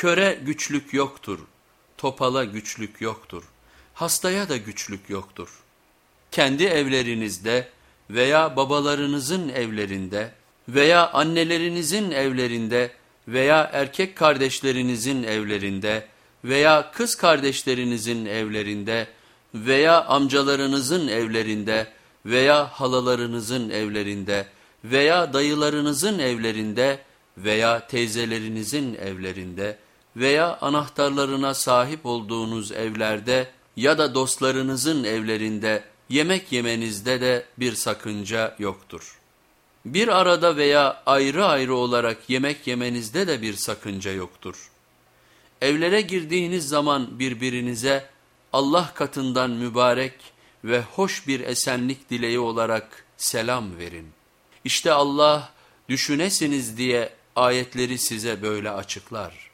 Köre güçlük yoktur, topala güçlük yoktur, hastaya da güçlük yoktur. Kendi evlerinizde veya babalarınızın evlerinde veya annelerinizin evlerinde veya erkek kardeşlerinizin evlerinde veya kız kardeşlerinizin evlerinde veya amcalarınızın evlerinde veya halalarınızın evlerinde veya dayılarınızın evlerinde veya teyzelerinizin evlerinde veya anahtarlarına sahip olduğunuz evlerde ya da dostlarınızın evlerinde yemek yemenizde de bir sakınca yoktur. Bir arada veya ayrı ayrı olarak yemek yemenizde de bir sakınca yoktur. Evlere girdiğiniz zaman birbirinize Allah katından mübarek ve hoş bir esenlik dileği olarak selam verin. İşte Allah düşünesiniz diye ayetleri size böyle açıklar.